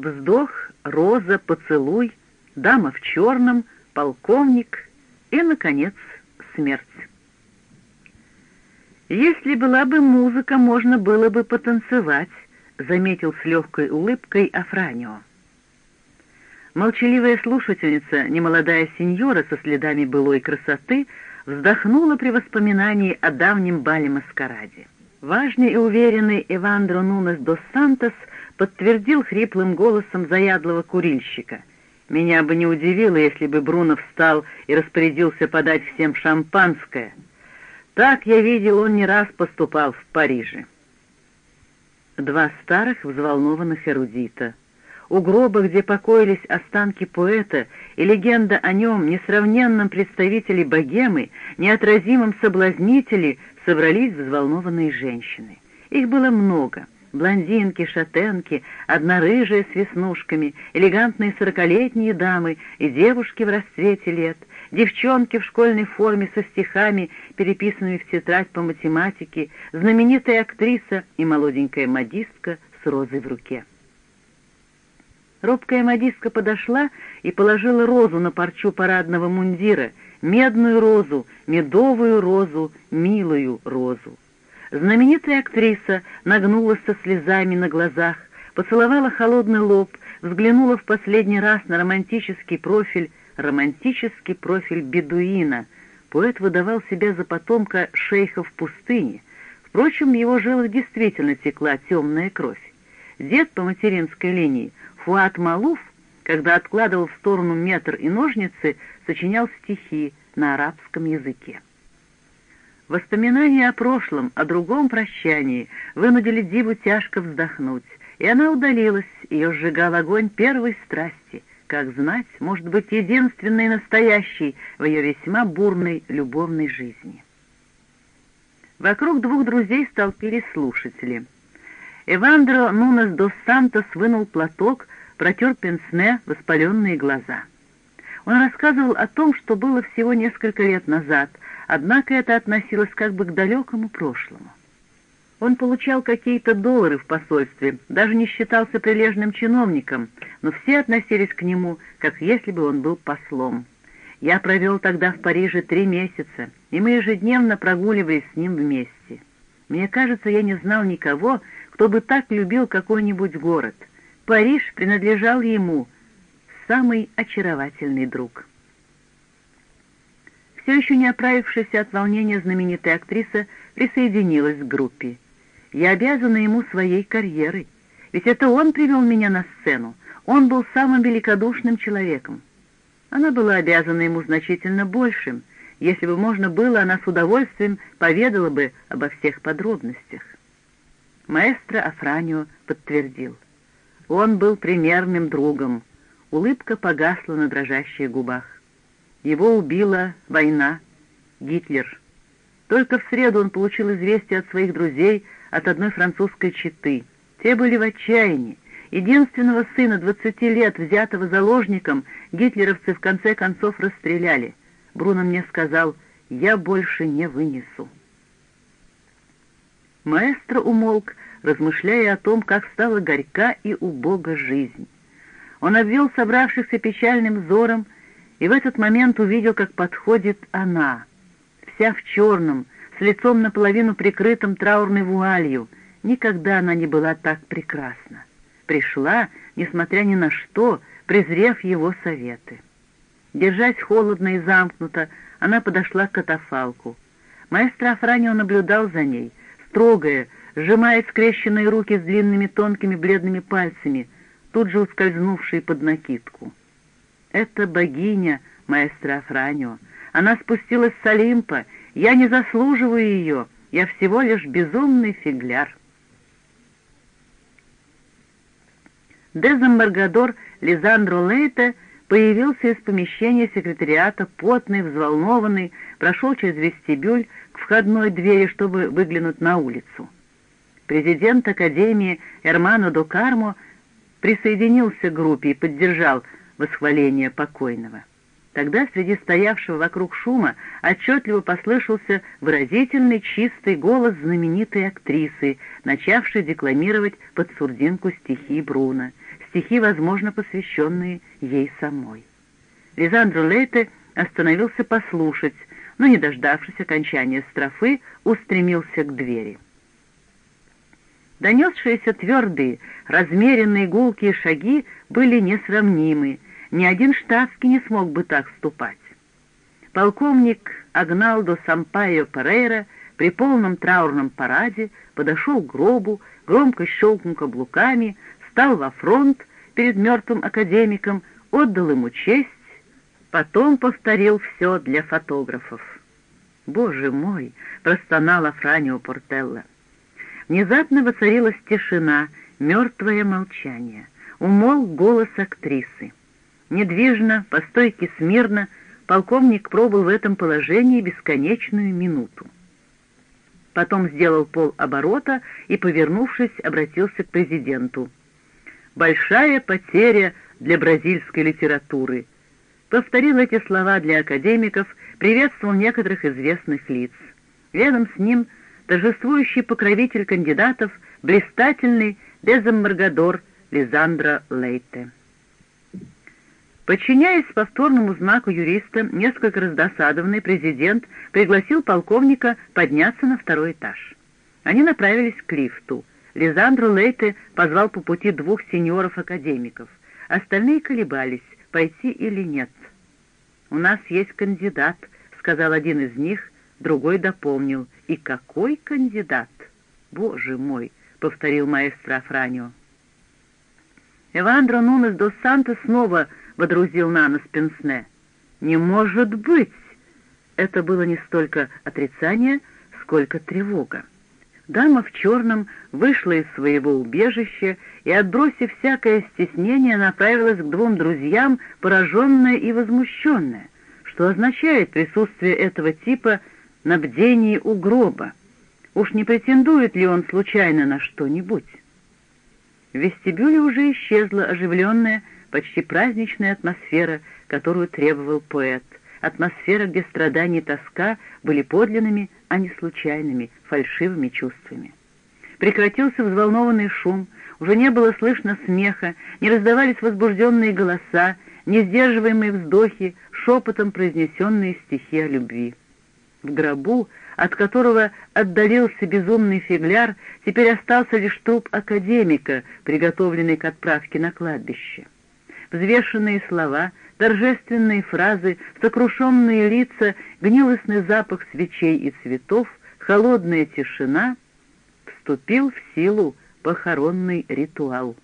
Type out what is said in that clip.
Вздох, роза, поцелуй, дама в черном, полковник и, наконец, смерть. «Если была бы музыка, можно было бы потанцевать», — заметил с легкой улыбкой Афранио. Молчаливая слушательница, немолодая сеньора со следами былой красоты, вздохнула при воспоминании о давнем бале-маскараде. Важный и уверенный Эвандро Нунес дос Сантос подтвердил хриплым голосом заядлого курильщика. «Меня бы не удивило, если бы Бруно встал и распорядился подать всем шампанское», так, я видел, он не раз поступал в Париже. Два старых взволнованных эрудита. У гроба, где покоились останки поэта, и легенда о нем, несравненном представителе богемы, неотразимом соблазнителе, собрались взволнованные женщины. Их было много — блондинки, шатенки, однорыжие с веснушками, элегантные сорокалетние дамы и девушки в расцвете лет, девчонки в школьной форме со стихами, переписанными в тетрадь по математике, знаменитая актриса и молоденькая модистка с розой в руке. Робкая модистка подошла и положила розу на парчу парадного мундира, медную розу, медовую розу, милую розу. Знаменитая актриса нагнулась со слезами на глазах, поцеловала холодный лоб, взглянула в последний раз на романтический профиль романтический профиль бедуина. Поэт выдавал себя за потомка шейха в пустыне. Впрочем, в его жилах действительно текла темная кровь. Дед по материнской линии, Фуат Малуф, когда откладывал в сторону метр и ножницы, сочинял стихи на арабском языке. Воспоминания о прошлом, о другом прощании вынудили Диву тяжко вздохнуть, и она удалилась, ее сжигал огонь первой страсти, как знать, может быть единственной настоящей в ее весьма бурной любовной жизни. Вокруг двух друзей столпились слушатели. Эвандро Нунес дос Сантос вынул платок, протер пенсне воспаленные глаза. Он рассказывал о том, что было всего несколько лет назад, однако это относилось как бы к далекому прошлому. Он получал какие-то доллары в посольстве, даже не считался прилежным чиновником, но все относились к нему, как если бы он был послом. Я провел тогда в Париже три месяца, и мы ежедневно прогуливались с ним вместе. Мне кажется, я не знал никого, кто бы так любил какой-нибудь город. Париж принадлежал ему, самый очаровательный друг. Все еще не оправившаяся от волнения знаменитая актриса присоединилась к группе. Я обязана ему своей карьерой, ведь это он привел меня на сцену, он был самым великодушным человеком. Она была обязана ему значительно большим, если бы можно было, она с удовольствием поведала бы обо всех подробностях. Маэстро Афранио подтвердил. Он был примерным другом. Улыбка погасла на дрожащих губах. Его убила война, Гитлер. Только в среду он получил известие от своих друзей от одной французской четы. Те были в отчаянии. Единственного сына, двадцати лет, взятого заложником, гитлеровцы в конце концов расстреляли. Бруно мне сказал, я больше не вынесу. Маэстро умолк, размышляя о том, как стала горька и убога жизнь. Он обвел собравшихся печальным взором и в этот момент увидел, как подходит она, вся в черном, с лицом наполовину прикрытым траурной вуалью. Никогда она не была так прекрасна. Пришла, несмотря ни на что, презрев его советы. Держась холодно и замкнуто, она подошла к катафалку. Маэстро Афранио наблюдал за ней, строгая, сжимая скрещенные руки с длинными тонкими бледными пальцами, тут же ускользнувшие под накидку. «Это богиня, маэстро Афранио. Она спустилась с Олимпа я не заслуживаю ее, я всего лишь безумный фигляр. Дезамбаргадор Лизандро Лейте появился из помещения секретариата, потный, взволнованный, прошел через вестибюль к входной двери, чтобы выглянуть на улицу. Президент Академии Эрмано до Кармо присоединился к группе и поддержал восхваление покойного. Тогда среди стоявшего вокруг шума отчетливо послышался выразительный чистый голос знаменитой актрисы, начавшей декламировать под сурдинку стихи Бруно, стихи, возможно, посвященные ей самой. Лизандро Лейте остановился послушать, но, не дождавшись окончания строфы, устремился к двери. Донесшиеся твердые, размеренные гулкие шаги были несравнимы, ни один штатский не смог бы так ступать. Полковник Агналдо Сампайо Перейра при полном траурном параде подошел к гробу, громко щелкнул каблуками, стал во фронт перед мертвым академиком, отдал ему честь, потом повторил все для фотографов. «Боже мой!» — простонала Франио Портелло. Внезапно воцарилась тишина, мертвое молчание. Умолк голос актрисы. Недвижно, по стойке смирно, полковник пробыл в этом положении бесконечную минуту. Потом сделал пол оборота и, повернувшись, обратился к президенту. «Большая потеря для бразильской литературы», повторил эти слова для академиков, приветствовал некоторых известных лиц. Рядом с ним торжествующий покровитель кандидатов, блистательный дезаммаргадор Лизандро Лейте. Подчиняясь повторному знаку юриста, несколько раздосадованный президент пригласил полковника подняться на второй этаж. Они направились к лифту. Лизандро Лейте позвал по пути двух сеньоров-академиков. Остальные колебались, пойти или нет. «У нас есть кандидат», — сказал один из них, другой дополнил. «И какой кандидат?» «Боже мой!» — повторил маэстро Афранио. Эвандро Нунес дос Сантос снова водрузил на нос пенсне. «Не может быть!» Это было не столько отрицание, сколько тревога. Дама в черном вышла из своего убежища и, отбросив всякое стеснение, направилась к двум друзьям, пораженная и возмущенная. Что означает присутствие этого типа на бдении у гроба? Уж не претендует ли он случайно на что-нибудь? В вестибюле уже исчезла оживленная, почти праздничная атмосфера, которую требовал поэт, атмосфера, где страдания и тоска были подлинными, а не случайными, фальшивыми чувствами. Прекратился взволнованный шум, уже не было слышно смеха, не раздавались возбужденные голоса, не сдерживаемые вздохи, шепотом произнесенные стихи о любви. В гробу, от которого отдалился безумный фигляр, теперь остался лишь труп академика, приготовленный к отправке на кладбище взвешенные слова, торжественные фразы, сокрушенные лица, гнилостный запах свечей и цветов, холодная тишина, вступил в силу похоронный ритуал.